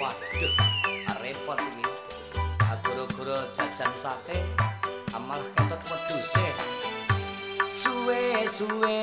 waduh repot iki. Agoro-goro jajan sate amal ketot wedhus suwe suwe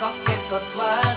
có kết thuật quá